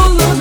olur